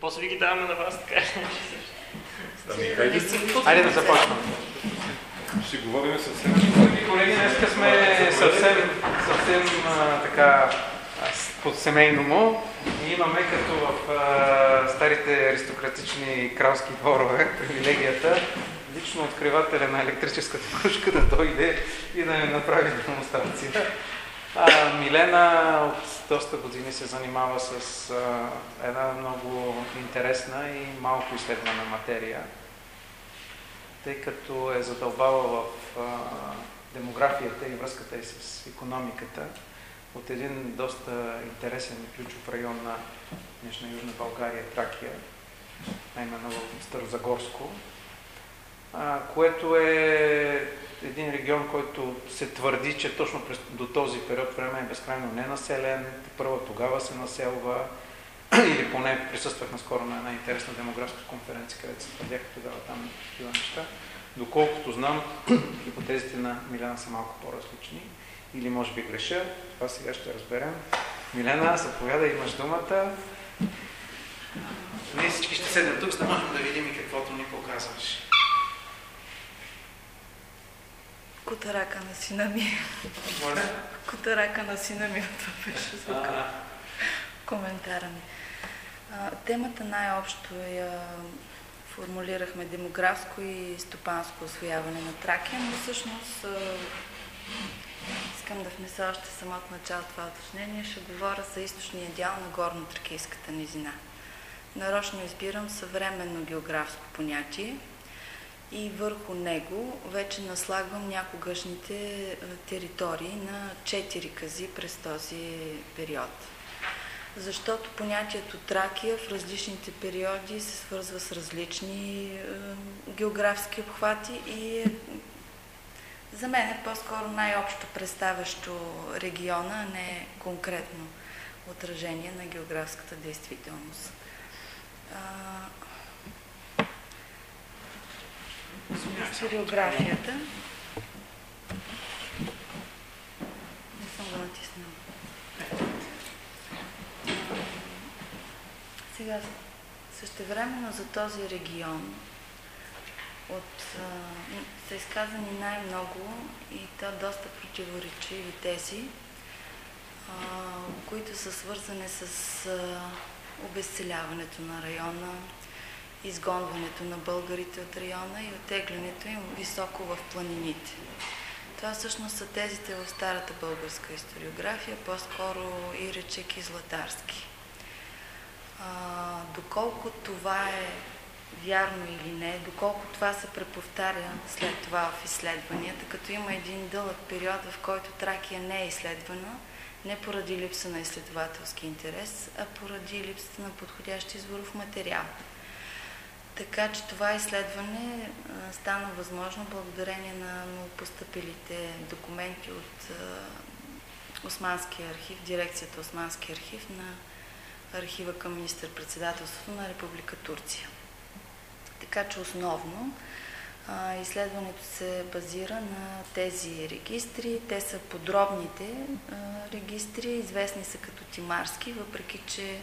после ви ги даваме на вас, така. Ами, хайде, Хайде да започнем. ще говорим съвсем. Колеги, колеги, днес сме съвсем, съвсем а, така а, с- по-семейному и имаме като в а, старите аристократични кралски дворове привилегията лично откривателя на електрическата кружка да дойде и да ни направи демонстрация. А, Милена от доста години се занимава с а, една много интересна и малко изследвана материя. Тъй като е задълбава в а, демографията и връзката и с економиката от един доста интересен и ключов район на днешна Южна България, Тракия, а именно в Старозагорско, което е един регион, който се твърди, че точно през, до този период време е безкрайно ненаселен, първо тогава се населва, или поне присъствах наскоро на една интересна демографска конференция, където се твърдяха тогава там такива неща. Доколкото знам, хипотезите на Милена са малко по-различни. Или може би греша, това сега ще разберем. Милена, заповядай, имаш думата. Ние всички ще седнем тук, за да можем да видим и каквото ни показваш. Кутарака на сина ми. Моля? Кутарака на сина ми, това беше звука. А, коментара ми. А, темата най-общо я формулирахме демографско и стопанско освояване на Тракия, но всъщност а, искам да внеса още самото начало това уточнение. Ще говоря за източния дял на горно-тракийската низина. Нарочно избирам съвременно географско понятие и върху него вече наслагвам някогашните територии на четири кази през този период защото понятието Тракия в различните периоди се свързва с различни географски обхвати и е, за мен е по-скоро най-общо представящо региона, а не конкретно отражение на географската действителност. А, Историографията. Не съм го натиснала. Сега, същевременно за този регион от, а, са изказани най-много и то доста противоречиви тези, а, които са свързани с а, обезцеляването на района, изгонването на българите от района и оттеглянето им високо в планините. Това всъщност са тезите в старата българска историография, по-скоро и речеки Златарски. А, доколко това е вярно или не, доколко това се преповтаря след това в изследванията, като има един дълъг период, в който Тракия не е изследвана, не поради липса на изследователски интерес, а поради липсата на подходящ изворов материал. Така че това изследване стана възможно благодарение на новопостъпилите документи от Османския архив, дирекцията Османски архив на архива към министър-председателството на Република Турция. Така че основно изследването се базира на тези регистри. Те са подробните регистри, известни са като тимарски, въпреки че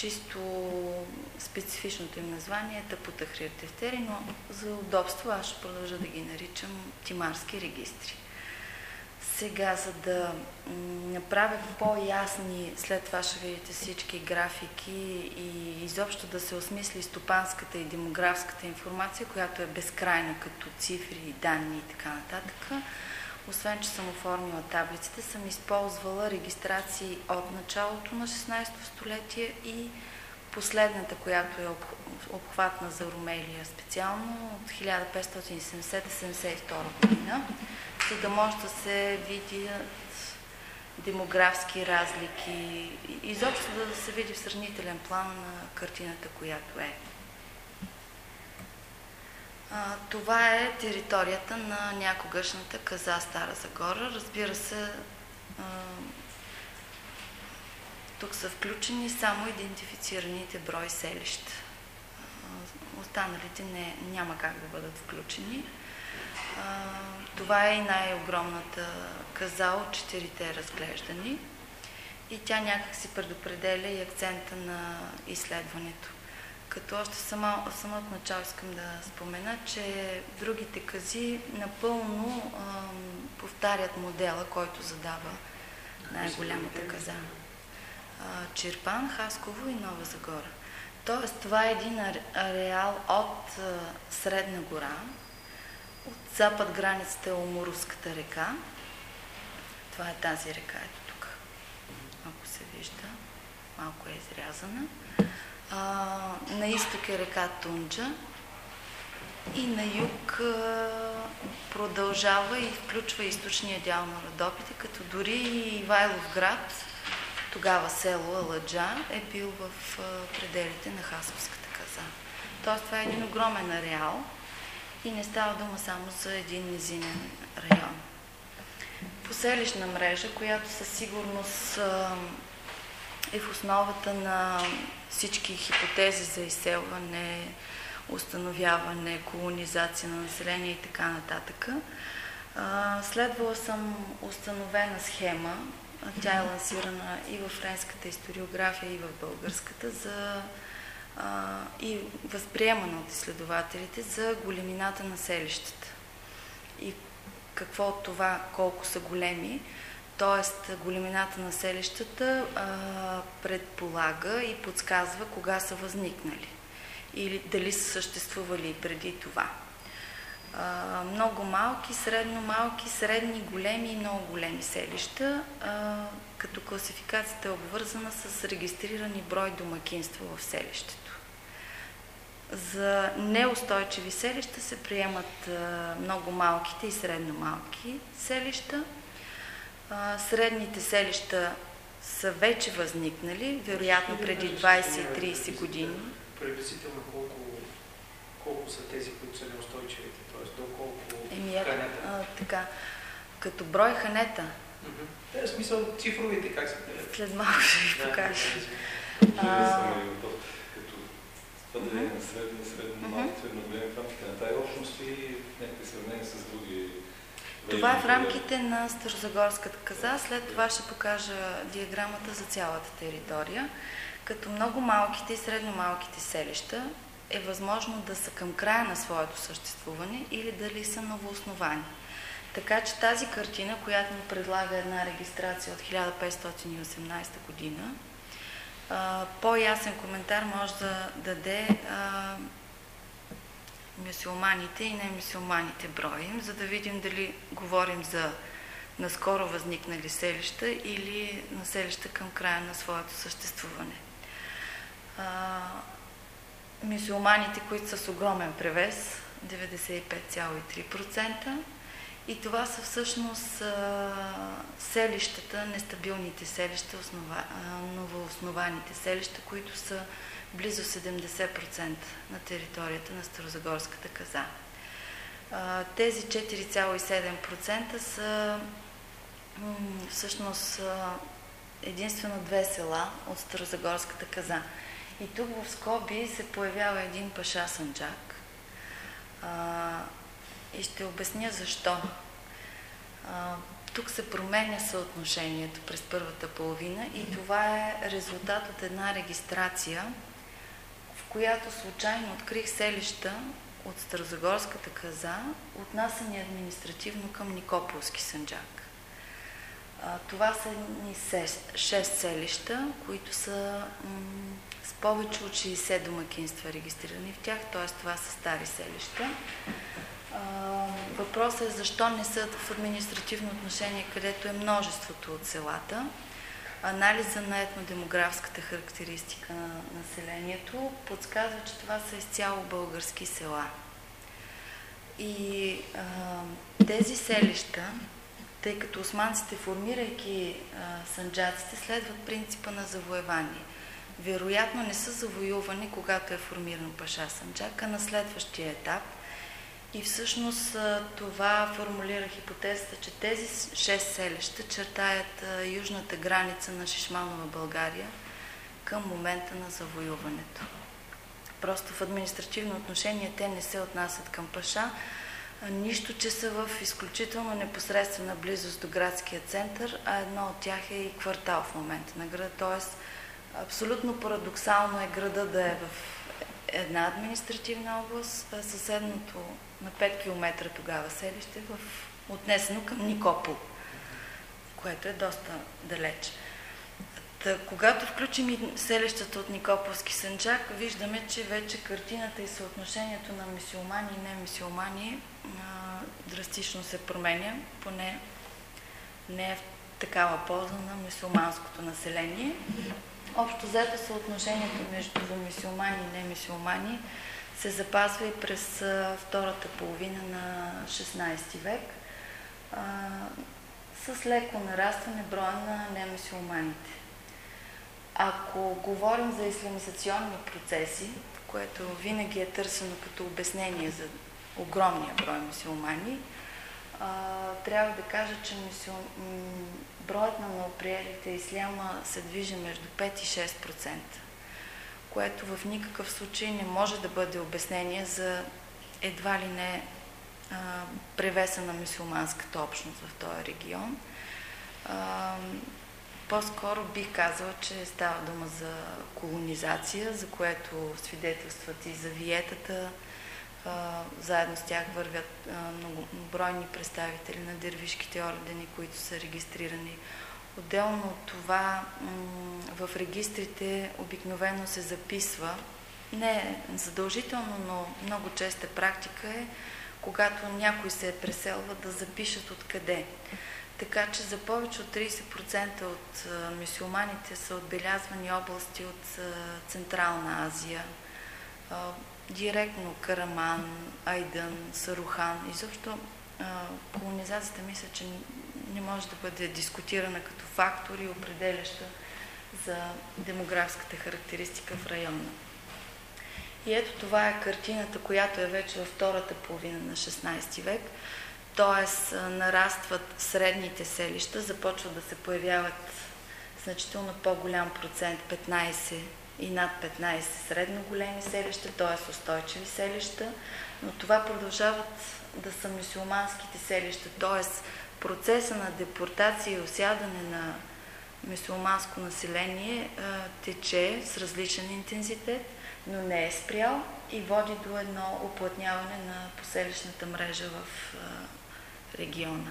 чисто специфичното им название е Тапута Хриартефтери, но за удобство аз ще продължа да ги наричам тимарски регистри. Сега, за да направя по-ясни, след това ще видите всички графики и изобщо да се осмисли стопанската и демографската информация, която е безкрайна като цифри, данни и така нататък, освен, че съм оформила таблиците, съм използвала регистрации от началото на 16-то столетие и последната, която е обхватна за Румелия специално от 1570-72 година, за да може да се видят демографски разлики, изобщо да се види в сравнителен план на картината, която е. Това е територията на някогашната каза Стара Загора. Разбира се, тук са включени само идентифицираните брой селища. Останалите не, няма как да бъдат включени. Това е и най-огромната каза от четирите разглеждани и тя някак си предопределя и акцента на изследването. Като още само, в самото начало искам да спомена, че другите кази напълно а, повтарят модела, който задава най-голямата каза. А, Чирпан, Хасково и Нова Загора. Тоест, това е един ареал от Средна гора, от запад границата е Омуруската река. Това е тази река, ето тук, ако се вижда, малко е изрязана. А, на изток е река Тунджа и на юг а, продължава и включва източния дял на Родопите, като дори и Ивайлов град, тогава село Аладжа, е бил в а, пределите на Хасовската каза. Тоест това е един огромен ареал и не става дума само за един низинен район. Поселищна мрежа, която със сигурност а, е в основата на всички хипотези за изселване, установяване, колонизация на население и така нататък. Следвала съм установена схема, тя е лансирана и в френската историография, и в българската, за, и възприемана от изследователите за големината на селищата. И какво от това, колко са големи, т.е. големината на селищата предполага и подсказва кога са възникнали или дали са съществували преди това. Много малки, средно малки, средни, големи и много големи селища, като класификацията е обвързана с регистрирани брой домакинства в селището. За неустойчиви селища се приемат много малките и средно малки селища – средните селища са вече възникнали, вероятно преди 20-30 години. Приблизително колко, колко са тези, които са неустойчивите, т.е. доколко Еми, ханета? А, така, като брой ханета. Да, в смисъл цифровите как се След малко ще ви покажа. Това да е на средно, средно, малко, средно големи в рамките на тази общност и някакви сравнения с други това е в рамките на Старозагорската каза. След това ще покажа диаграмата за цялата територия. Като много малките и средно малките селища е възможно да са към края на своето съществуване или дали са новоосновани. Така че тази картина, която ни предлага една регистрация от 1518 година, по-ясен коментар може да даде мюсюлманите и немюсюлманите броим, за да видим дали говорим за наскоро възникнали селища или на селища към края на своето съществуване. Мюсюлманите, които са с огромен превес, 95,3%, и това са всъщност селищата, нестабилните селища, основа, новооснованите селища, които са близо 70% на територията на Старозагорската каза. Тези 4,7% са всъщност единствено две села от Старозагорската каза. И тук в Скоби се появява един паша Санджак. И ще обясня защо. Тук се променя съотношението през първата половина и това е резултат от една регистрация, която случайно открих селища от Старозагорската каза, отнасяни административно към Никополски сънджак. Това са ни 6 села, които са с повече от 60 домакинства регистрирани в тях, т.е. това са стари селища. Въпросът е защо не са в административно отношение, където е множеството от селата анализа на етнодемографската характеристика на населението подсказва, че това са изцяло български села. И а, тези селища, тъй като османците, формирайки а, санджаците, следват принципа на завоевание. Вероятно не са завоювани, когато е формиран Паша Санджак, а на следващия етап – и всъщност това формулира хипотезата, че тези шест селища чертаят южната граница на Шишманова България към момента на завоюването. Просто в административно отношение те не се отнасят към Паша, нищо, че са в изключително непосредствена близост до градския център, а едно от тях е и квартал в момента на града. Тоест, абсолютно парадоксално е града да е в една административна област, съседното на 5 км тогава селище в отнесено към Никопол, което е доста далеч. Та, когато включим и селищата от Никополски Санчак, виждаме, че вече картината и съотношението на мисиомани и немисиомани драстично се променя, поне не е в такава полза на мисиоманското население. Общо взето съотношението между мисиомани и немисиомани се запазва и през втората половина на 16 век с леко нарастване броя на немисиоманите. Ако говорим за исламизационни процеси, което винаги е търсено като обяснение за огромния брой мусулмани, трябва да кажа, че броят на новоприелите исляма се движи между 5 и 6%, което в никакъв случай не може да бъде обяснение за едва ли не а, превеса на мусулманската общност в този регион. А, по-скоро бих казала, че става дума за колонизация, за което свидетелстват и за виетата. Заедно с тях вървят многобройни представители на дервишките ордени, които са регистрирани. Отделно от това в регистрите обикновено се записва, не задължително, но много честа практика е, когато някой се е преселва да запишат откъде. Така че за повече от 30% от мусулманите са отбелязвани области от Централна Азия, директно Караман, Айдън, Сарухан. Изобщо колонизацията мисля, че не може да бъде дискутирана като фактор и определяща за демографската характеристика в района. И ето това е картината, която е вече във втората половина на 16 век – т.е. нарастват средните селища, започват да се появяват значително по-голям процент, 15 и над 15 средно големи селища, т.е. устойчиви селища, но това продължават да са мусулманските селища, т.е. процеса на депортация и осядане на мусулманско население тече с различен интензитет, но не е спрял и води до едно оплътняване на поселищната мрежа в региона.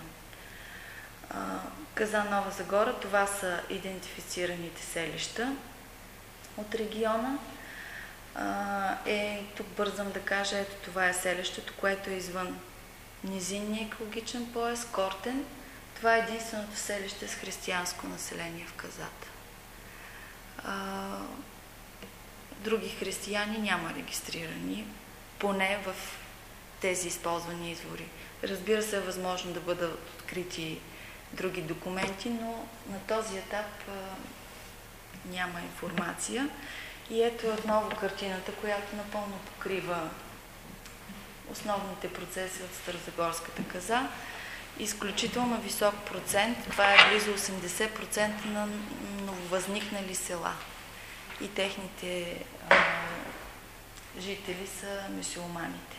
Каза Нова Загора, това са идентифицираните селища от региона. Е, тук бързам да кажа, ето това е селището, което е извън низинния екологичен пояс, Кортен. Това е единственото селище с християнско население в Казата. Други християни няма регистрирани, поне в тези използвани извори. Разбира се, е възможно да бъдат открити други документи, но на този етап а, няма информация. И ето отново картината, която напълно покрива основните процеси от Старозагорската каза. Изключително висок процент, това е близо 80% на нововъзникнали села. И техните а, жители са мусулманите.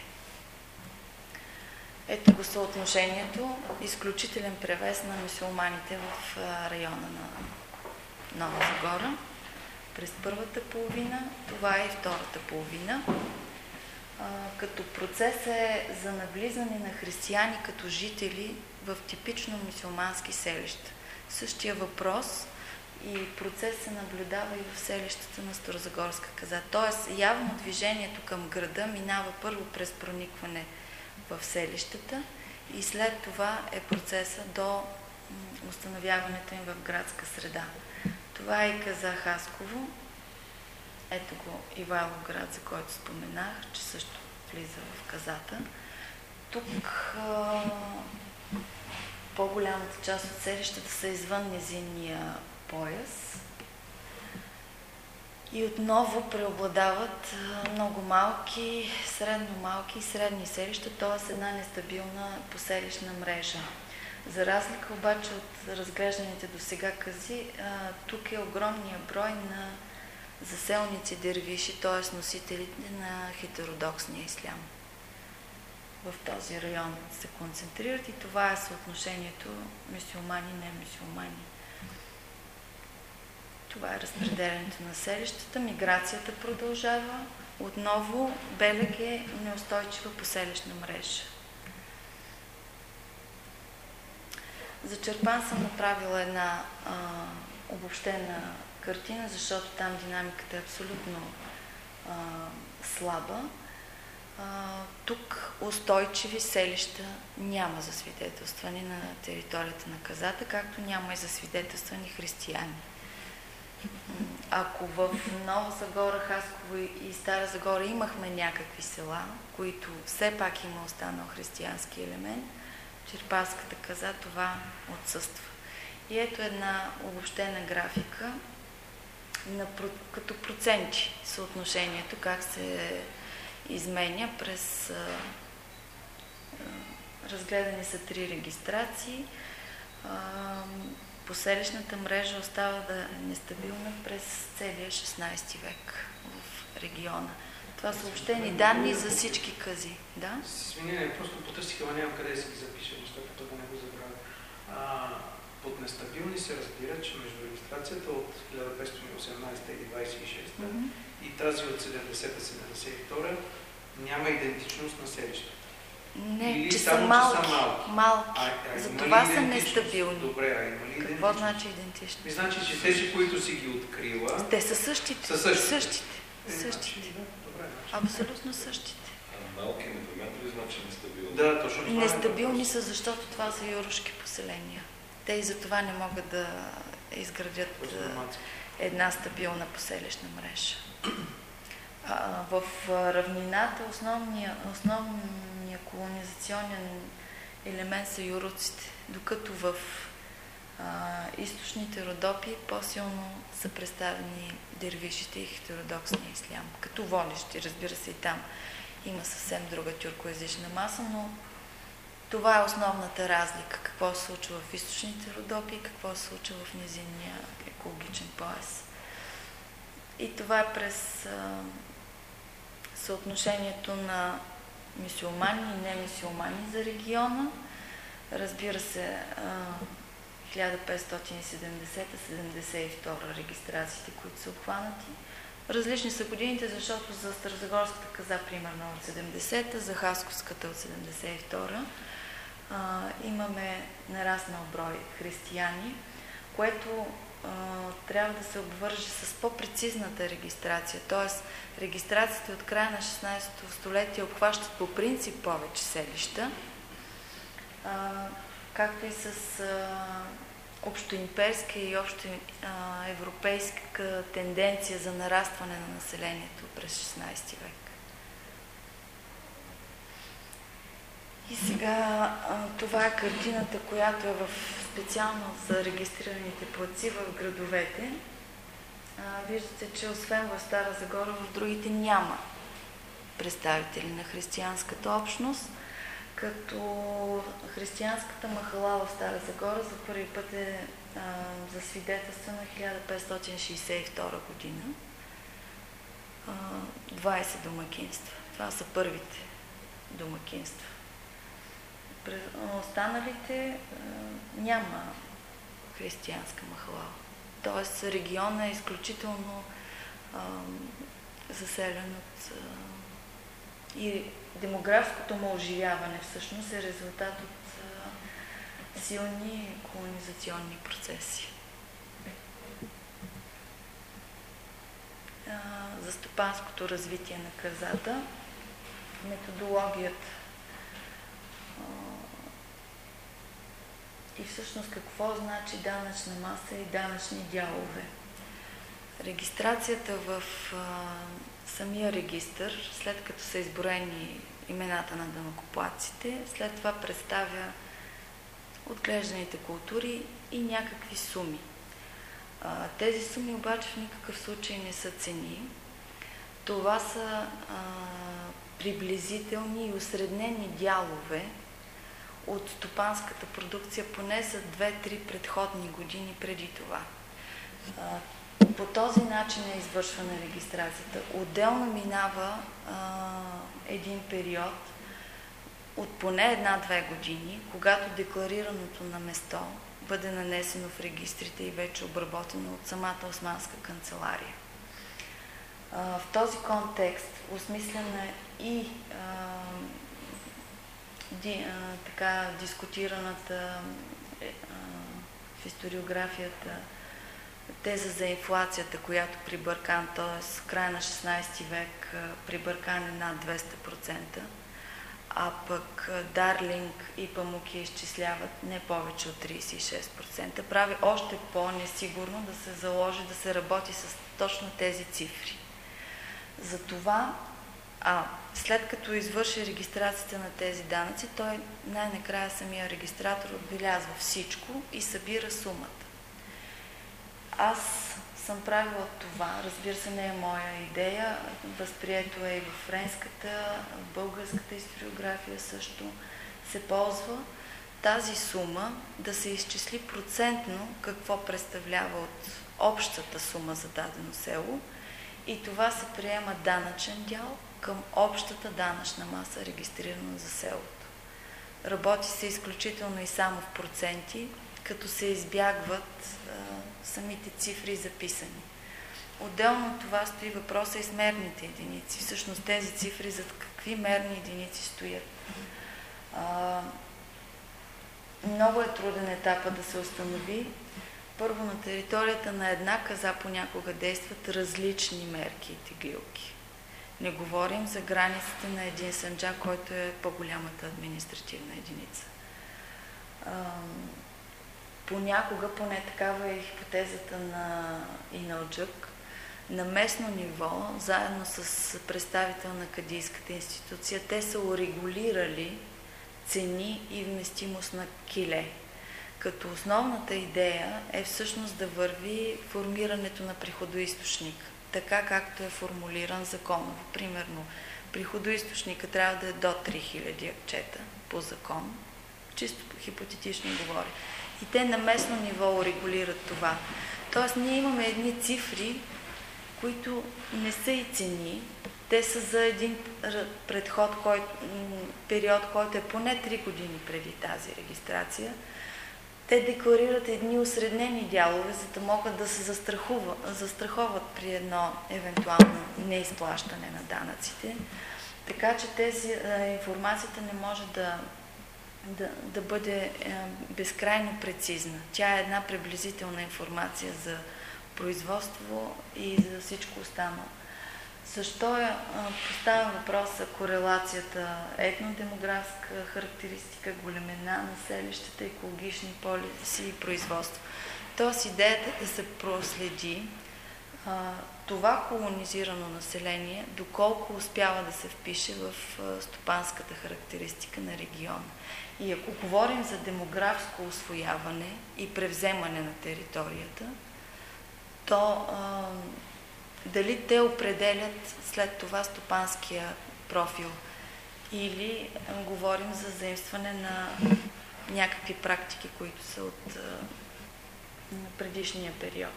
Ето го съотношението, изключителен превес на мусулманите в района на Нова Загора през първата половина, това е и втората половина. Като процес е за навлизане на християни като жители в типично мусулмански селища. Същия въпрос и процес се наблюдава и в селищата на Старозагорска каза. Тоест, явно движението към града минава първо през проникване в селищата и след това е процеса до установяването им в градска среда. Това е каза Хасково. Ето го Ивайло град, за който споменах, че също влиза в казата. Тук по-голямата част от селищата са извън низинния пояс и отново преобладават много малки, средно малки и средни селища, т.е. една нестабилна поселищна мрежа. За разлика обаче от разглежданите до сега кази, тук е огромния брой на заселници дервиши, т.е. носителите на хетеродоксния ислям. В този район се концентрират и това е съотношението мусулмани. Това е разпределението на селищата. Миграцията продължава. Отново Белег е неустойчива поселищна мрежа. За Черпан съм направила една а, обобщена картина, защото там динамиката е абсолютно а, слаба. А, тук устойчиви селища няма за свидетелстване на територията на Казата, както няма и за свидетелствани християни. Ако в Нова Загора, Хасково и Стара Загора имахме някакви села, които все пак има останал християнски елемент, Черпаската каза това отсъства. И ето една обобщена графика на, като проценти съотношението, как се изменя през... А, разгледани са три регистрации. А, поселищната мрежа остава да е нестабилна през целия 16 век в региона. Това са общени данни за всички къзи. Да? С извинение, просто потърсих, ама нямам къде да си ги запиша, защото да не го забравя. Под нестабилни се разбира, че между регистрацията от 1518 или 26 mm-hmm. и тази от 70-72 няма идентичност на селищата. Не, Или че само, са малки. Че са малки. малки. А, а, За това са идентичност? нестабилни. Добре, а има ли Какво идентичност? значи идентично? Ми значи, че тези, които си ги открила... Те са същите. Са същите. Същите. е, Същите. значи, да, добре, значи. Абсолютно същите. А малки непременно ли значи нестабилни? Да, точно е Нестабилни са, защото това са юрушки поселения. Те и за това не могат да изградят една стабилна поселищна мрежа. В равнината основния, основния колонизационен елемент са юруците, докато в а, източните родопи по-силно са представени дервишите и хетеродоксния ислям, като волищи, разбира се и там има съвсем друга тюркоязична маса, но това е основната разлика. Какво се случва в източните родопи и какво се случва в низинния екологичен пояс. И това е през съотношението на мисиомани и немисиомани за региона. Разбира се, а, 1570-72 регистрациите, които са обхванати. Различни са годините, защото за Старозагорската каза примерно от 70-та, за Хасковската от 72-та а, имаме нараснал брой християни, което а, трябва да се обвърже с по-прецизната регистрация. Т.е. регистрациите от края на 16-то столетие обхващат по принцип повече селища, а, както и с а, общоимперска и общо а, европейска тенденция за нарастване на населението през 16 век. И сега това е картината, която е в специално за регистрираните плаци в градовете. Виждате, че освен в Стара Загора, в другите няма представители на християнската общност, като християнската махала в Стара Загора за първи път е а, засвидетелствана 1562 година. А, 20 домакинства. Това са първите домакинства. Останалите а, няма християнска махала. Тоест региона е изключително а, заселен от а, и демографското му оживяване всъщност е резултат от а, силни колонизационни процеси. А, за стопанското развитие на казата, методологията и всъщност какво значи данъчна маса и данъчни дялове. Регистрацията в а, самия регистр, след като са изброени имената на дънокоплаците, след това представя отглежданите култури и някакви суми. А, тези суми обаче в никакъв случай не са цени. Това са а, приблизителни и осреднени дялове от стопанската продукция поне за 2-3 предходни години преди това. А, по този начин е извършвана регистрацията. Отделно минава а, един период от поне една-две години, когато декларираното на место бъде нанесено в регистрите и вече обработено от самата османска канцелария. в този контекст осмисляна и а, ди, а, така дискутираната е, а, в историографията теза за инфлацията, която при Бъркан, т.е. края на 16 век при Бъркан е над 200%, а пък Дарлинг и Памуки изчисляват не повече от 36%, прави още по-несигурно да се заложи да се работи с точно тези цифри. Затова, а след като извърши регистрацията на тези данъци, той най-накрая самия регистратор отбелязва всичко и събира сумата. Аз съм правила това, разбира се, не е моя идея, възприето е и в френската, в българската историография също се ползва тази сума да се изчисли процентно какво представлява от общата сума за дадено село. И това се приема данъчен дял към общата данъчна маса, регистрирана за селото. Работи се изключително и само в проценти, като се избягват а, самите цифри записани. Отделно от това стои въпроса и с мерните единици. Всъщност тези цифри за какви мерни единици стоят. А, много е труден етапа да се установи. Първо на територията на една каза понякога действат различни мерки и теглилки. Не говорим за границите на един санджак, който е по-голямата административна единица. Понякога, поне такава е хипотезата на Иналджък, на местно ниво, заедно с представител на кадийската институция, те са урегулирали цени и вместимост на киле. Като основната идея е всъщност да върви формирането на приходоисточник, така както е формулиран законово. Примерно, приходоисточника трябва да е до 3000 акчета по закон, чисто хипотетично говоря и те на местно ниво урегулират това. Тоест ние имаме едни цифри, които не са и цени, те са за един предход, кой, период, който е поне 3 години преди тази регистрация. Те декларират едни осреднени дялове, за да могат да се застраховат при едно евентуално неизплащане на данъците. Така че тези, информацията не може да да, да бъде е, безкрайно прецизна. Тя е една приблизителна информация за производство и за всичко останало. Защо е, поставям въпроса корелацията етнодемографска характеристика, големина на селищата, екологични полиси и производство? Тоест идеята е да се проследи а, това колонизирано население, доколко успява да се впише в а, стопанската характеристика на региона. И ако говорим за демографско освояване и превземане на територията, то а, дали те определят след това стопанския профил или говорим за заимстване на някакви практики, които са от предишния период.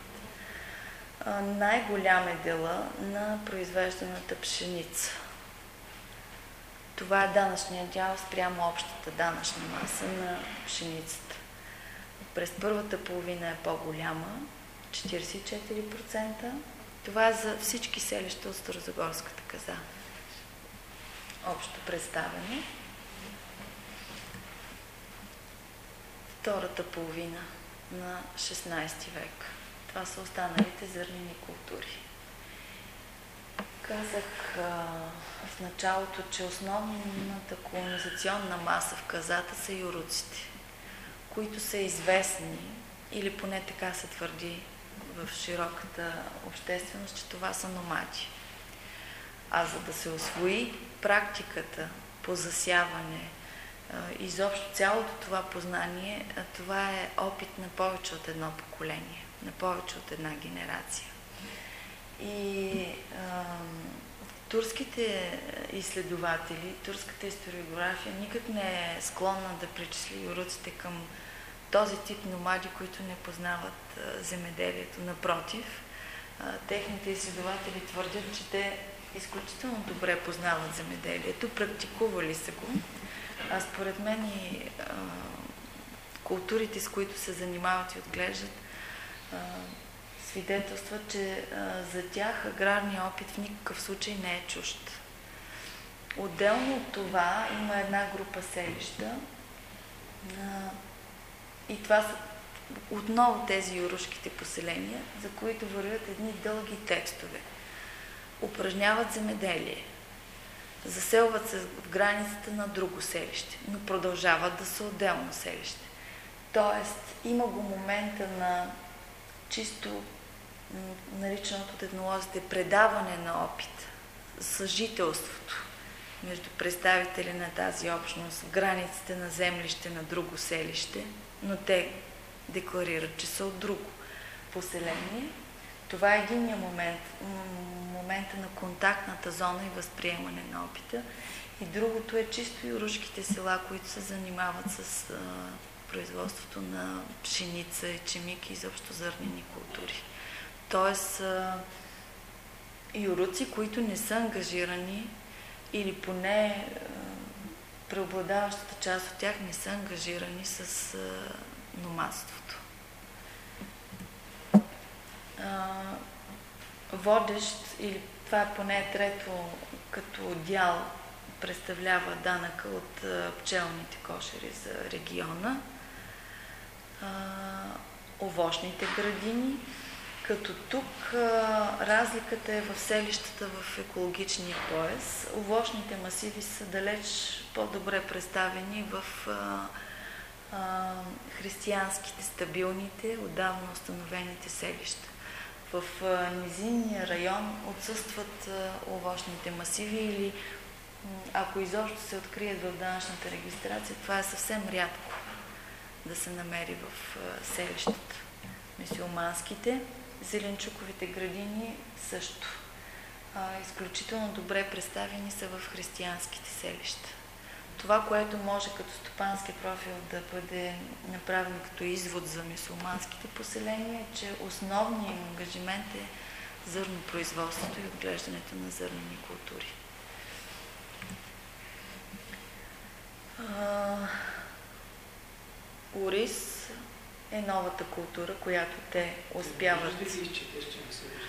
най-голям е дела на произвежданата пшеница това е данъчният дял спрямо общата данъчна маса на пшеницата. През първата половина е по-голяма, 44%. Това е за всички селища от Старозагорската каза. Общо представяне. Втората половина на 16 век. Това са останалите зърнени култури. Казах а, в началото, че основната колонизационна маса в казата са юруците, които са известни, или поне така се твърди в широката общественост, че това са номади. А за да се освои практиката по засяване, изобщо цялото това познание, това е опит на повече от едно поколение, на повече от една генерация. И а, турските изследователи, турската историография никак не е склонна да причисли юруците към този тип номади, които не познават земеделието. Напротив, техните изследователи твърдят, че те изключително добре познават земеделието, практикували са го. А според мен и културите, с които се занимават и отглеждат, свидетелства, че за тях аграрния опит в никакъв случай не е чужд. Отделно от това има една група селища и това са отново тези юрушките поселения, за които вървят едни дълги текстове. Упражняват земеделие, заселват се в границата на друго селище, но продължават да са отделно селище. Тоест, има го момента на чисто наричаното от етнолозите предаване на опит, съжителството между представители на тази общност границите на землище на друго селище, но те декларират, че са от друго поселение. Това е единия момент, момента на контактната зона и възприемане на опита. И другото е чисто юрушките села, които се занимават с а, производството на пшеница, ечемик и изобщо зърнени култури. Тоест, а, юруци, които не са ангажирани или поне а, преобладаващата част от тях не са ангажирани с номадството. Водещ, или това е поне трето като дял, представлява данъка от пчелните кошери за региона, овощните градини, като тук разликата е в селищата в екологичния пояс. Овощните масиви са далеч по-добре представени в християнските, стабилните, отдавна установените селища. В низинния район отсъстват овощните масиви или ако изобщо се открият в данъчната регистрация, това е съвсем рядко да се намери в селищата. Мисиоманските, зеленчуковите градини също. А, изключително добре представени са в християнските селища. Това, което може като стопански профил да бъде направено като извод за мусулманските поселения, е, че основният им ангажимент е зърнопроизводството и отглеждането на зърнени култури. Орис е новата култура, която те успяват. Може да ги изчетеш, че не се вижда?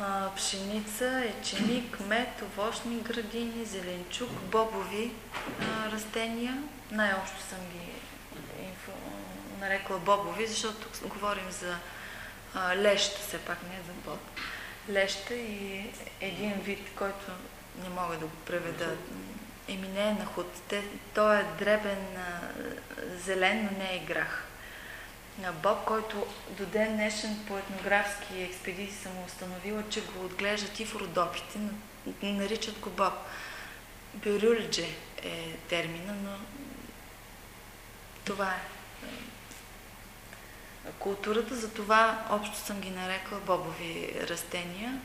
А, пшеница, еченик, мед, овощни градини, зеленчук, бобови а, растения. Най-общо съм ги инфо, нарекла бобови, защото тук говорим за а, леща, все пак не за боб. Леща и един вид, който не мога да го преведа. Еми не е на худ. Той е дребен, а, зелен, но не е грах на Боб, който до ден днешен по етнографски експедиции съм установила, че го отглеждат и в Родопите, наричат го Боб. Бюрюльдже е термина, но това е. Културата, за това общо съм ги нарекла бобови растения.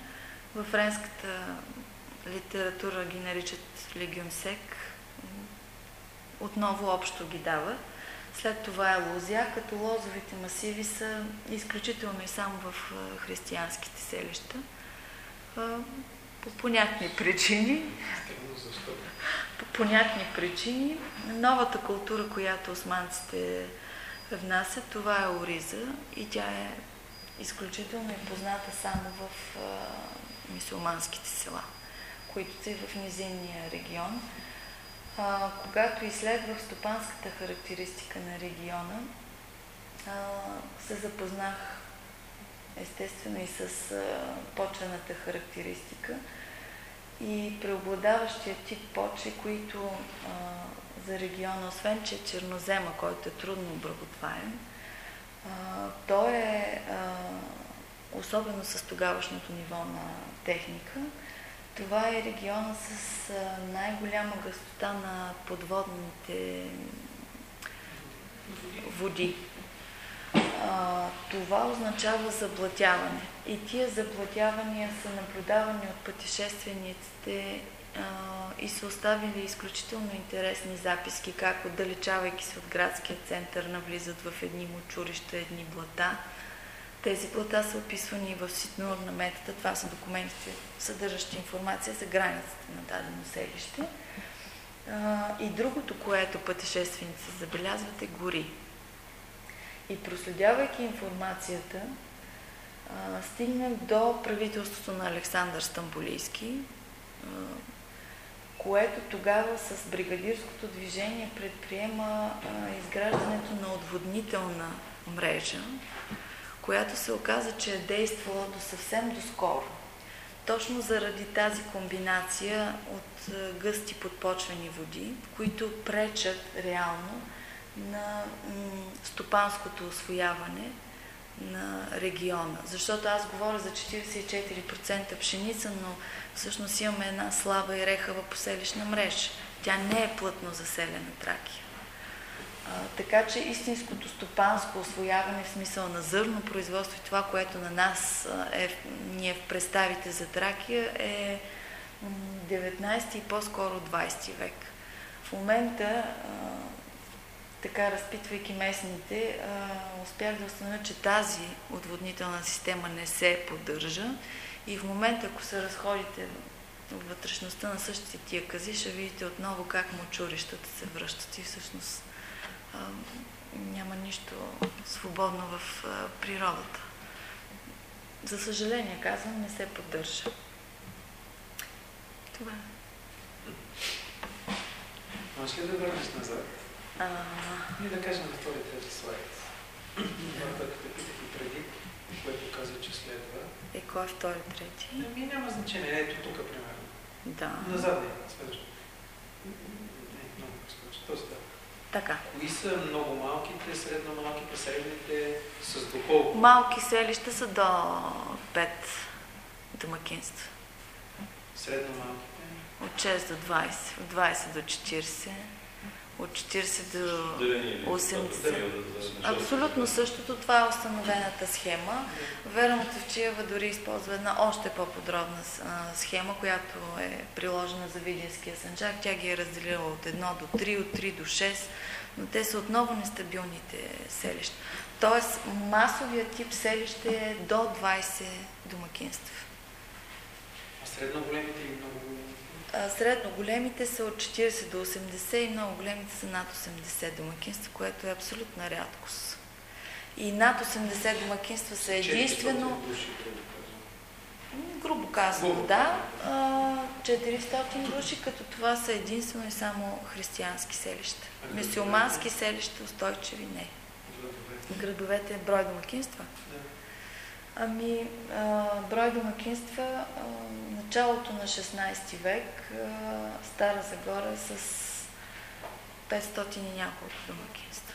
Във френската литература ги наричат легюмсек. Отново общо ги дават. След това е лозя, като лозовите масиви са изключително и само в християнските селища. По понятни причини. По понятни причини. Новата култура, която османците внасят, това е ориза и тя е изключително и позната само в мисулманските села, които са и в низинния регион а, когато изследвах стопанската характеристика на региона, а, се запознах естествено и с а, почвената характеристика. И преобладаващия тип почви, които а, за региона, освен че е чернозема, който е трудно обработваем, а, то е а, особено с тогавашното ниво на техника, това е региона с най-голяма гъстота на подводните води. А, това означава заблатяване. И тия заблатявания са наблюдавани от пътешествениците а, и са оставили изключително интересни записки, как отдалечавайки се от градския център навлизат в едни мочурища, едни блата тези плата са описвани в ситно орнаментата. Това са документите, съдържащи информация за границата на дадено селище. И другото, което пътешественици забелязват е гори. И проследявайки информацията, а, стигнем до правителството на Александър Стамбулийски, което тогава с бригадирското движение предприема изграждането на отводнителна мрежа, която се оказа, че е действала до съвсем доскоро. Точно заради тази комбинация от гъсти подпочвени води, които пречат реално на стопанското освояване на региона. Защото аз говоря за 44% пшеница, но всъщност имаме една слаба и рехава поселищна мрежа. Тя не е плътно заселена Тракия. Така че истинското стопанско освояване в смисъл на зърно производство и това, което на нас е, ние в представите за Тракия е 19 и по-скоро 20 век. В момента така разпитвайки местните, успях да установя, че тази отводнителна система не се поддържа и в момента, ако се разходите вътрешността на същите тия кази, ще видите отново как мочурищата се връщат и всъщност няма нищо свободно в природата. За съжаление, казвам, не се поддържа. Това е. Може ли да върнеш назад? А... И да кажем на втори трети слайд. Това, което те питах и преди, което каза, че следва. Е, кой е втори, трети? Ами няма значение. Ето тук, примерно. Да. На задния, следващо. Не, много скочи. Този да. Така. Кои са много малките, средно малките, средните, с доколко? Малки селища са до 5 домакинства. Средно малките? От 6 до 20, от 20 до 40 от 40 до 80. Абсолютно същото. Това е установената схема. Вера Мотовчиева дори използва една още по-подробна схема, която е приложена за Видинския санчак. Тя ги е разделила от 1 до 3, от 3 до 6, но те са отново нестабилните селища. Тоест масовия тип селище е до 20 домакинства. А средно големите и много Средно големите са от 40 до 80 и много големите са над 80 домакинства, което е абсолютна рядкост. И над 80 домакинства са единствено... Грубо казано, да. 400 души, като това са единствено и само християнски селища. Мисиомански селища, устойчиви не. Градовете брой домакинства? Ами, брой домакинства началото на 16 век Стара Загора с 500 и няколко домакинства.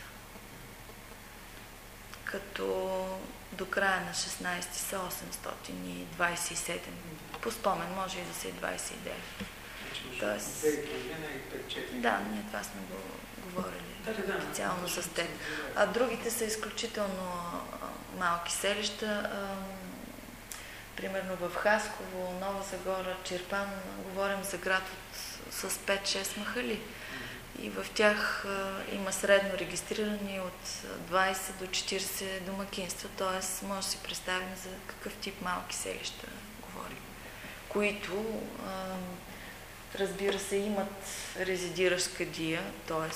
Като до края на 16 са 827. По спомен може и да са и 29. Тоест... Да, ние това сме го говорили специално с теб. А другите са изключително малки селища примерно в Хасково, Нова Загора, Черпан, говорим за град от, с 5-6 махали. И в тях а, има средно регистрирани от 20 до 40 домакинства, т.е. може да си представим за какъв тип малки селища говорим, които, а, разбира се, имат резидиращ кадия, т.е.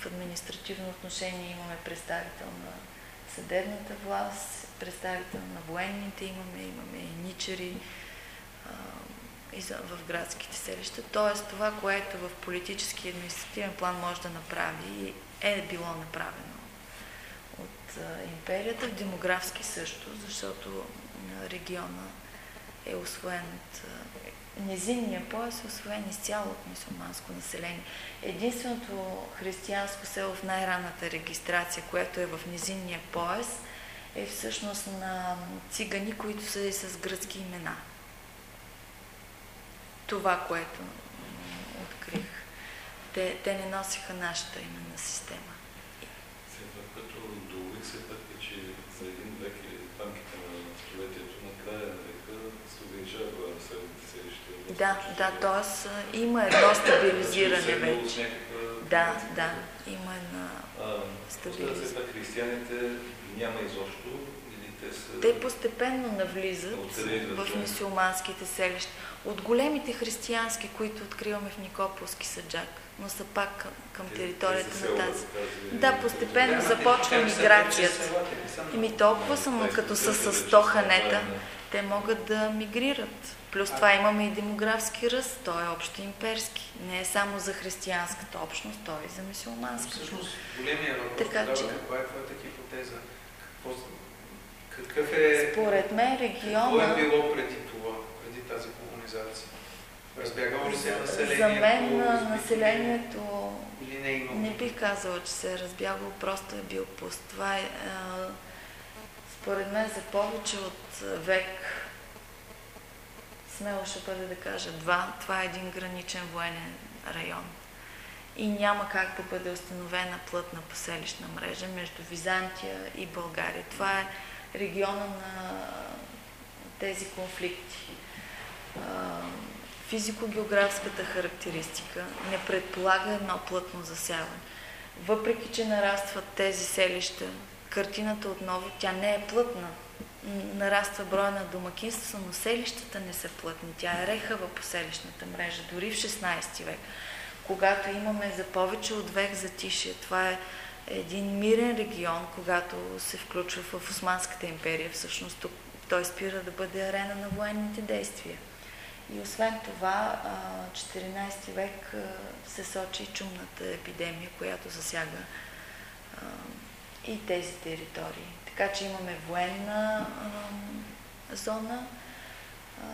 в административно отношение имаме представител на съдебната власт, представител на военните имаме, имаме и ничери в градските селища. Тоест това, което в политически и административен план може да направи, е било направено от империята, в демографски също, защото региона е освоен от низинния пояс е освоен изцяло от мусулманско население. Единственото християнско село в най-ранната регистрация, което е в низинния пояс – е всъщност на цигани, които са и с гръцки имена. Това, което открих. Те, те не носиха нашата именна система. Да, да, т.е. има едно стабилизиране вече. Да, да, има една стабилизиране. Все пак християните няма изобщо, или Те, са... Те постепенно навлизат в те? мисиоманските селища. От големите християнски, които откриваме в Никополски съджак, но са пак към, към те- територията те на тази. Да, постепенно Да, започва те миграцията. Еми толкова са, но Те като са с вече 100 са ханета, те могат да мигрират. Плюс това имаме и демографски ръст, той е общо имперски. Не е само за християнската общност, той е и за мисиоманската. Всъщност, големия въпрос Така тогава че- каква е твоята хипотеза? Какво, какъв е, Според мен какво е региона, било преди това, преди тази колонизация? Разбягало ли се е населението? за мен населението Или не е имало? Не бих казала, че се е разбягал, просто е бил пуст. Това е, а, според мен, за повече от век, смело ще бъде да кажа два, това е един граничен военен район. И няма как да бъде установена плътна поселищна мрежа между Византия и България. Това е региона на тези конфликти. Физико-географската характеристика не предполага едно плътно засяване. Въпреки, че нарастват тези селища, картината отново, тя не е плътна. Нараства броя на домакинства, но селищата не са плътни. Тя е рехава по селищната мрежа, дори в 16 век. Когато имаме за повече от век затишие, това е един мирен регион, когато се включва в Османската империя, всъщност тук той спира да бъде арена на военните действия. И освен това, а, 14 век се сочи чумната епидемия, която засяга и тези територии. Така че имаме военна а, зона, а,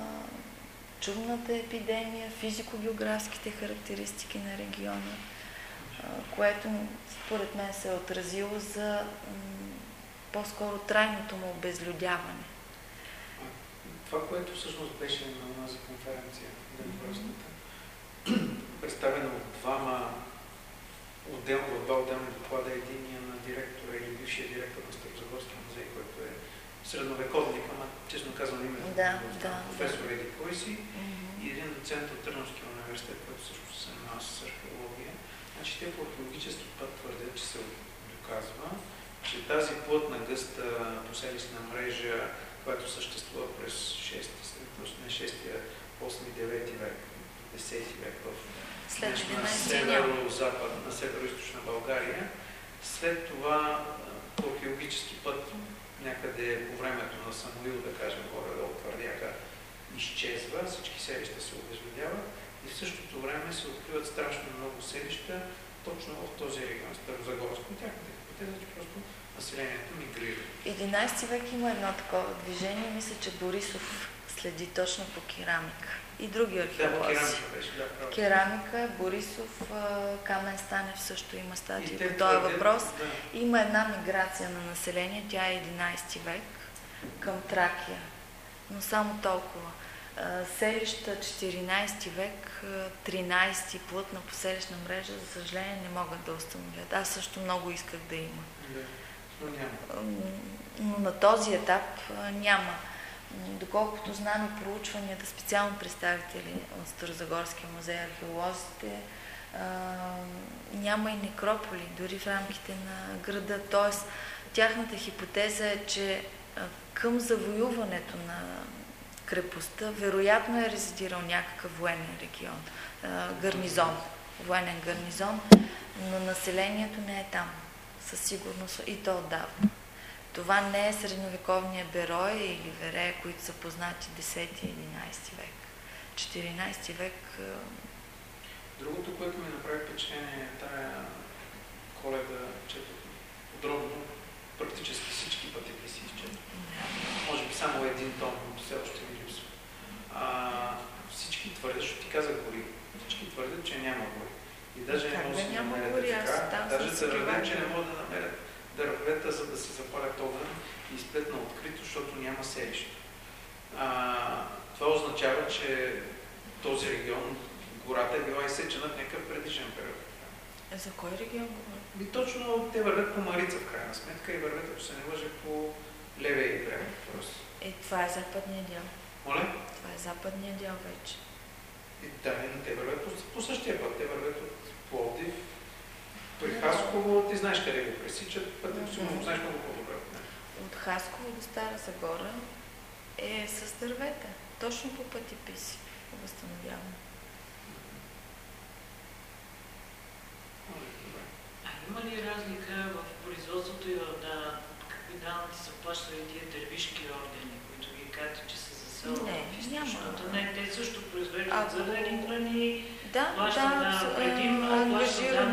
чумната епидемия, физико-географските характеристики на региона, а, което според мен се е отразило за по-скоро трайното му обезлюдяване. Това, което всъщност беше на онази конференция, демографската, представено от двама отделно, от два отделни доклада, единия на директора или бившия директор на Старозагорския музей, който е средновековник, ама честно казвам името, Да, да, професор Еди кой си, Мгм. и един доцент от Търновския университет, който също се занимава с археология. Значи те по археологически път твърдят, че се доказва, че тази плътна гъста поселищна мрежа, която съществува през 6, не 6, 8, 9 век, 10 век в След днешна 11 няма. северо-запад, на северо-источна България, след това археологически път, някъде по времето на Самуил, да кажем, горе-долу твърдяха, изчезва, всички селища се обезлюдяват и в същото време се откриват страшно много селища точно в този регион, Старозагорско. Тяхната хипотеза, че просто населението мигрира. 11 век има едно такова движение. Мисля, че Борисов следи точно по керамика. И други археолози. керамика да, право. Керамика, Борисов, Камен Станев също има статии по този въпрос. Да. Има една миграция на население, тя е 11 век към Тракия, но само толкова. Селища 14 век, а, 13 плътна поселищна мрежа, за съжаление не могат да установят. Аз също много исках да има. да. Но няма. Но на този етап няма. Доколкото знам и проучванията, специално представители от Старозагорския музей, археолозите, няма и некрополи, дори в рамките на града. Тоест, тяхната хипотеза е, че към завоюването на крепостта, вероятно е резидирал някакъв военен регион, гарнизон, военен гарнизон, но населението не е там със сигурност и то отдавна. Това не е средновековния Берой или Верея, които са познати 10 и 11 век. 14 век Другото, което ми направи впечатление е тая коледа, чето подробно, практически всички пътеки си изчетох. Може би само един том, но все още ми липсва. А, всички твърдят, защото ти казах гори, всички твърдят, че няма гори. И даже не могат да намерят така. Даже се радвам, че не могат да намерят дървета, за да се запалят огън и спят на открито, защото няма селище. А, това означава, че този регион, гората е била изсечена в някакъв предишен период. За кой регион говорим? И точно те вървят по Марица в крайна сметка и вървят, ако се не лъжа, по левия бряг. Тоест, Е, това е западния дял. моля? Това е западния дял вече. И да, но те вървят по, по същия път. Те вървят от Пловдив при Да. Хасково. Ти знаеш къде го пресичат. Пътя Мгм. сигурно го знаеш много по-добре от Хасково до Стара Загора е с дървета. Точно по пъти писи възстановяване. А има ли разлика в производството и в да, какви данъци са плащали тия дървишки ордени, които ги казвате, че са заселват Не, в източното? няма. Не, те също произвеждат зърнени храни. Да, Плащат да, на с- предимно, а,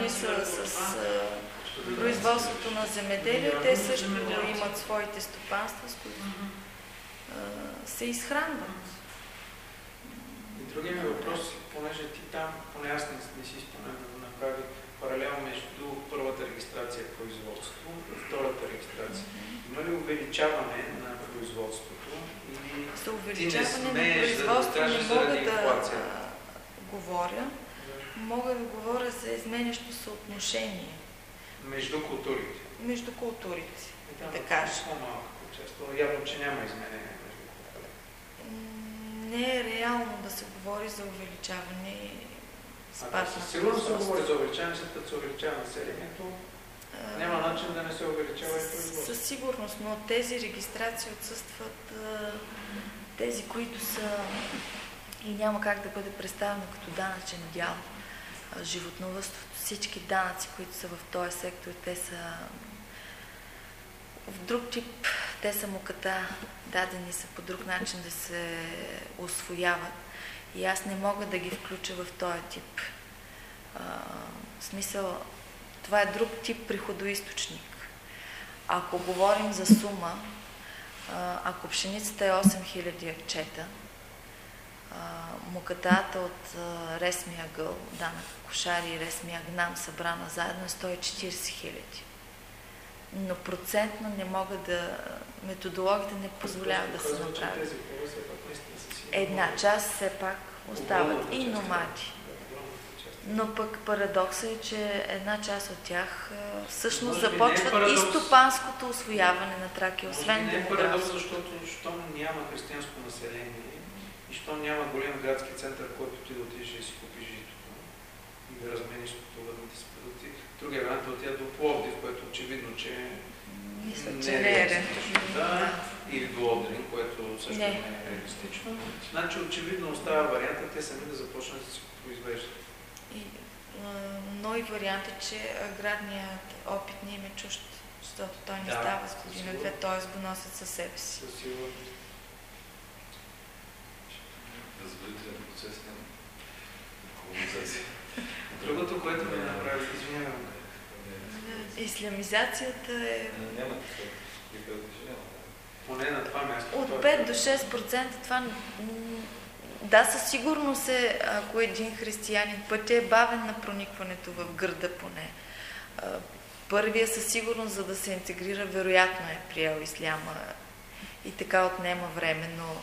върху с производството на земеделие. Те също имат своите стопанства, с които се изхранват. И другия ми въпрос, понеже ти там, поне аз не, не си спомням да направи паралел между първата регистрация производство и втората регистрация. Има ли увеличаване на производството или За увеличаване на смееш да не мога да инфлация. а, говоря. Мога да говоря за изменящо съотношение между културите? между културите. Да е кажа. По-малко често. Явно, че няма изменение между културите. Не е реално да се говори за увеличаване и А спад със сигурност се говори за увеличаване, след като се увеличава населението, няма начин да не се увеличава и производството. Със сигурност, но тези регистрации отсъстват тези, които са и няма как да бъде представено като данъчен дял. Животновъдството, всички данъци, които са в този сектор, те са в друг тип, те са муката, дадени са по друг начин да се освояват. И аз не мога да ги включа в този тип. А, в смисъл, това е друг тип приходоисточник. Ако говорим за сума, ако пшеницата е 8000 акчета, мукатата от ресмия гъл, данък кошари и ресмия гнам събрана заедно е 140 хиляди. Но процентно не мога да... Методологията не позволява да се че направи. Една част все пак остават и номади. Но пък парадоксът е, че една част от тях всъщност е започват и стопанското освояване на Тракия, освен би не е парадокс, защото щом няма християнско население и щом няма голям градски център, който ти да отидеш и си купиш житото и да размениш стопанните си продукти. Другия вариант е да отида до Пловдив, което очевидно, че Мисля, не че е не е реалистично. Да, или до Одрин, което също Не. не, е реалистично. Значи очевидно остава варианта те сами да започнат да си произвеждат. И, но и вариант е, че аграрният опит не им е чужд, защото той не Да, става с година-две, т.е. го носят със себе си. Със сигурност. Развитие процес на колонизация. Другото, което ми направи, извинявам, Ислямизацията е Няма поне на това място. от той- 5 до 6%. Това да, със сигурност е, ако един християнин, пътя е бавен на проникването в гърда поне. Първия със сигурност, за да се интегрира, вероятно е приел исляма и така отнема време, но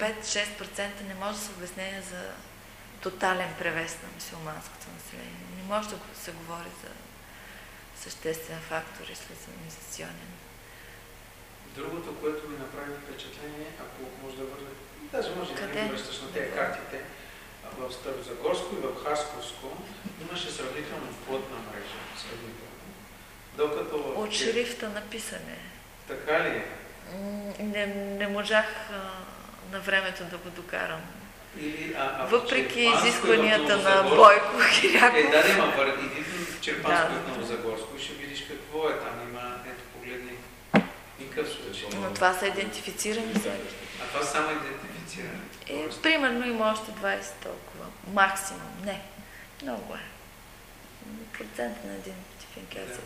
5-6% не може да се обяснение за тотален превес на мусулманското население. Не може да се говори за съществен фактор ислямизационен. Другото, което ми направи впечатление, ако може да върне, даже може да Къде? не връщаш на тези картите, в Старозагорско и в Хасковско имаше сравнително плътна мрежа. Сравнително. Докато в От шрифта написане. Така ли е? Не, не можах а, на времето да го докарам. Въпреки изискванията на Бойко Е, Киряков. да, да, има вър- иди в Черпанско Да. Новозагорско и ще видиш какво е там. Има, ето погледни, никакъв случай. Но това са идентифицирани зони. А това само идентифициране. Е, Тоест, примерно има още 20 толкова. Максимум. Не. Много е. Процент на идентификация.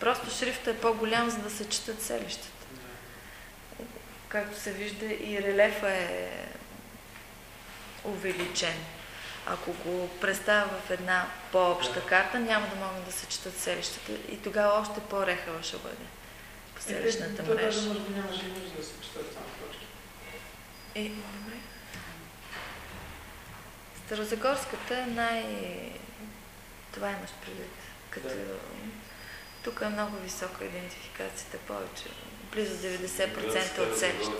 Просто шрифта е по-голям, за да се четат селищата. да. Както се вижда и релефа е увеличен. Ако го представя в една по-обща Да. карта, няма да могат да се четат селищата и тогава още по-рехава ще бъде по селищната Е, даже мрежа. може би нямаше нужда да се четат само точки. Е, добре. Старозагорската е най... Това имаш предвид. Като... Да. Тук е много висока идентификацията, повече. Близо 90% от селища.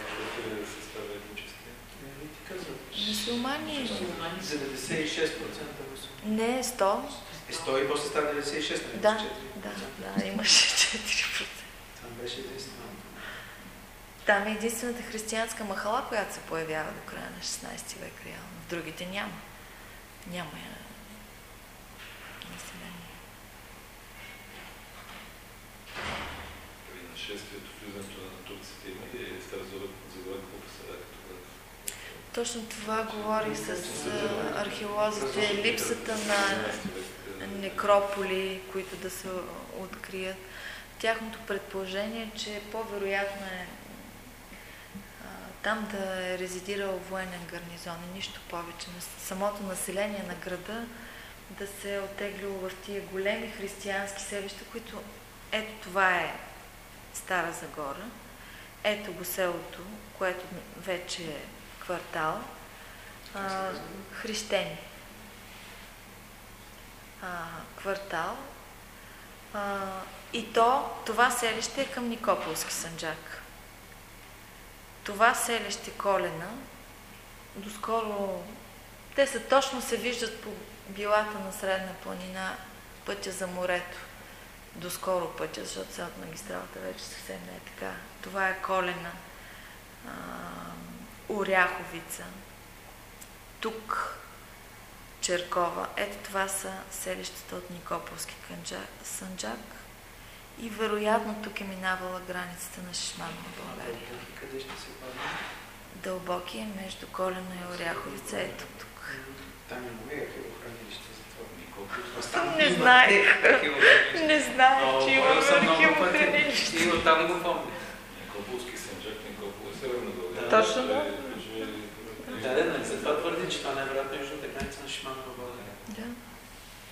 Мусулмани. Мусулмани. 96% мусулмани. Не е 100. Е 100 и после става 96, нали? Да, С 4%. да, да, имаше 4%. Там беше единствено. Там е единствената християнска махала, която се появява до края на 16 век реално. В другите няма. Няма я население. При нашествието, влизането на турците има ли Стар Загора какво Точно това говорих с археолозите. Липсата на некрополи, които да се открият. Тяхното предположение че по-вероятно е там да е резидирал военен гарнизон и нищо повече. Самото население на града да се е отеглило в тия големи християнски селища, които ето това е Стара Загора, ето го селото, което вече е квартал, а, христени. А, квартал. А, и то, това селище е към Никополски санджак. Това селище Колена, доскоро, те са точно се виждат по билата на Средна планина, пътя за морето. Доскоро пътя, защото сега от магистралата вече съвсем не е така. Това е Колена. А, Оряховица, тук Черкова. Ето това са селищата от Никополски Санджак и вероятно тук е минавала границата на Шишманова България. Къде ще се падне? Дълбоки е между Колено и Оряховица. Ето тук. Там има ли архивохранилище за това? Не знаех. Не знаех, че има архивохранилище. И оттам го помня. Никополски Санджак, Никопол е северна България. Точно да. Да, да, да, затова твърди, че това най-вероятно е южната граница на Шиманова България. Да.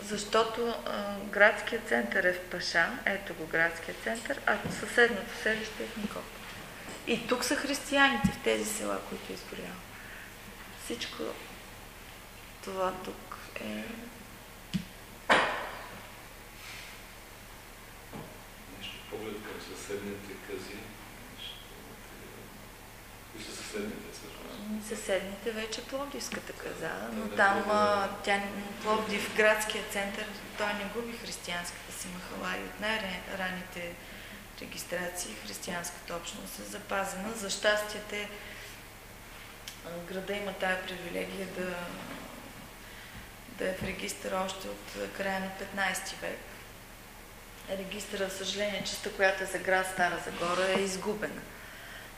Защото а, градският център е в Паша, ето го градският център, а съседното селище е в Никоп. И тук са християните в тези села, които изгорявам. Всичко това тук е... Нещо поглед към съседните къзи. Кои са съседните? съседните вече Пловдивската каза, но там а, тя, Пловдив, градския център, той не губи християнската си махала и от най-ранните регистрации християнската общност е запазена. За щастие те града има тая привилегия да, да е в регистър още от края на 15 век. Регистъра, съжаление, частта, която е за град Стара Загора е изгубена.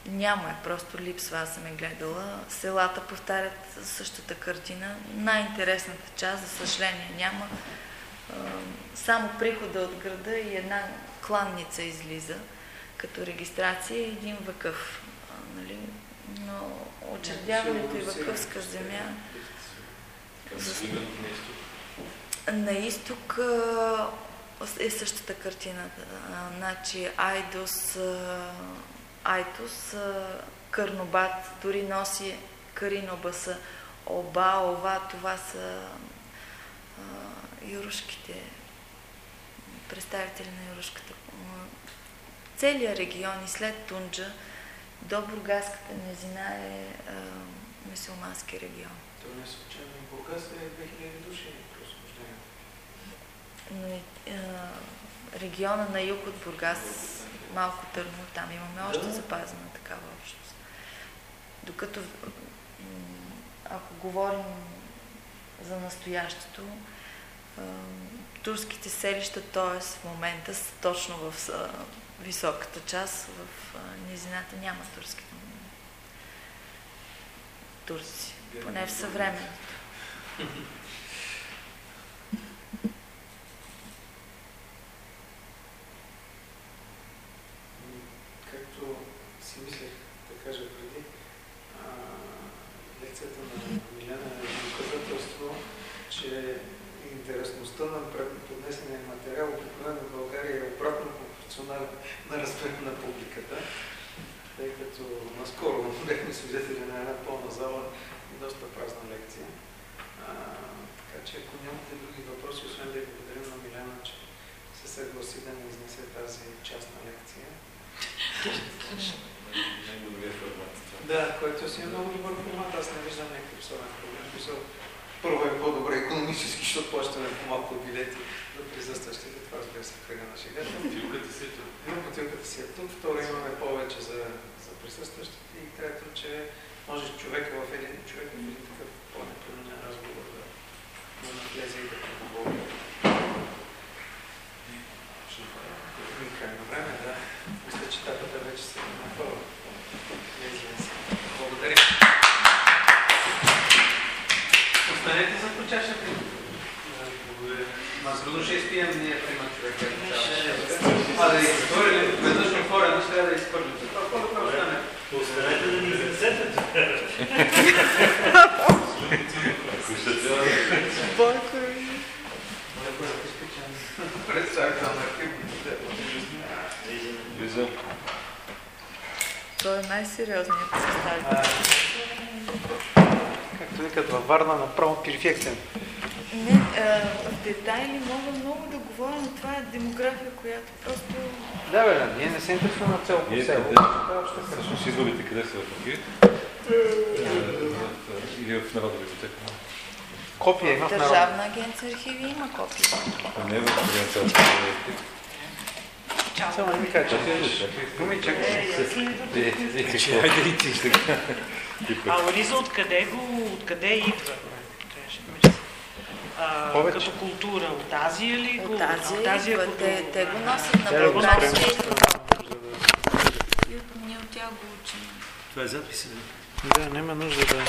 Няма е, просто липсва, аз съм е гледала. Селата повтарят същата картина. Най-интересната част, за съжаление, няма. Само прихода от града и една кланница излиза като регистрация и един въкъв. Нали? Но очердяването и въкъвска земя... На изток е същата картина. Значи Айдос Айтос, Кърнобат, дори носи Каринобаса, Оба, Ова, това са а, юрушките, представители на юрушката. Целият регион и след Тунджа до Бургаската низина е а, мусулмански регион. Това не е случайно. Бургас е 2000 души просто Но, а, региона на юг от Бургас малко търно, там имаме още запазена такава общност. Докато, ако говорим за настоящето, турските селища, т.е. в момента са точно в високата част, в низината няма турски турци, поне в съвременното. свидетели на една пълна зала и доста празна лекция. А, така че ако нямате други въпроси, освен да ви благодарим на Миляна, че се съгласи да ни изнесе тази частна лекция. Да, който си е много добър формат. Аз не виждам някакъв особен проблем. Първо е по-добре економически, защото плащаме по-малко билети до присъстващите. Това разбира се кръга на шегата. Бутилката си е тук. Бутилката си е тук. Второ имаме повече за, за присъстващите че може човека в един човек в един такъв по-непринуден разговор да, да навлезе и да поговори. Към край на време, да. Мисля, че тапата вече се напълва. Благодаря. Останете за по чашата. Благодаря. Ма с трудно ще изпием ние трима човека. А да изхвърлим, веднъж отворено, ще трябва да изхвърлим. Това по-добре остане. Останете да ни изнесете. Ако ще трябва Представител на архив. Виждам. Той е най-сериозният представител. Както викат във Варна, направо перфектен. Не, а, в детайли мога много да говоря, но това е демография, която просто... Да, бе, да, ние не се интересуваме от село по село. е. Всъщност изборите къде са в архив? Или в Народна библиотека? Копия има в. Държавна агенция архиви има копия. А не в Организацията. Само не ми кажа, че Думи, чакай. Хайде и ти сега. А Ориза откъде го, откъде идва? А, Повече. като култура, от Азия ли го? От Азия, от Азия идва. те, те го носят на го България и от- ние от тях го учим. Това е запис. Да, няма нужда да...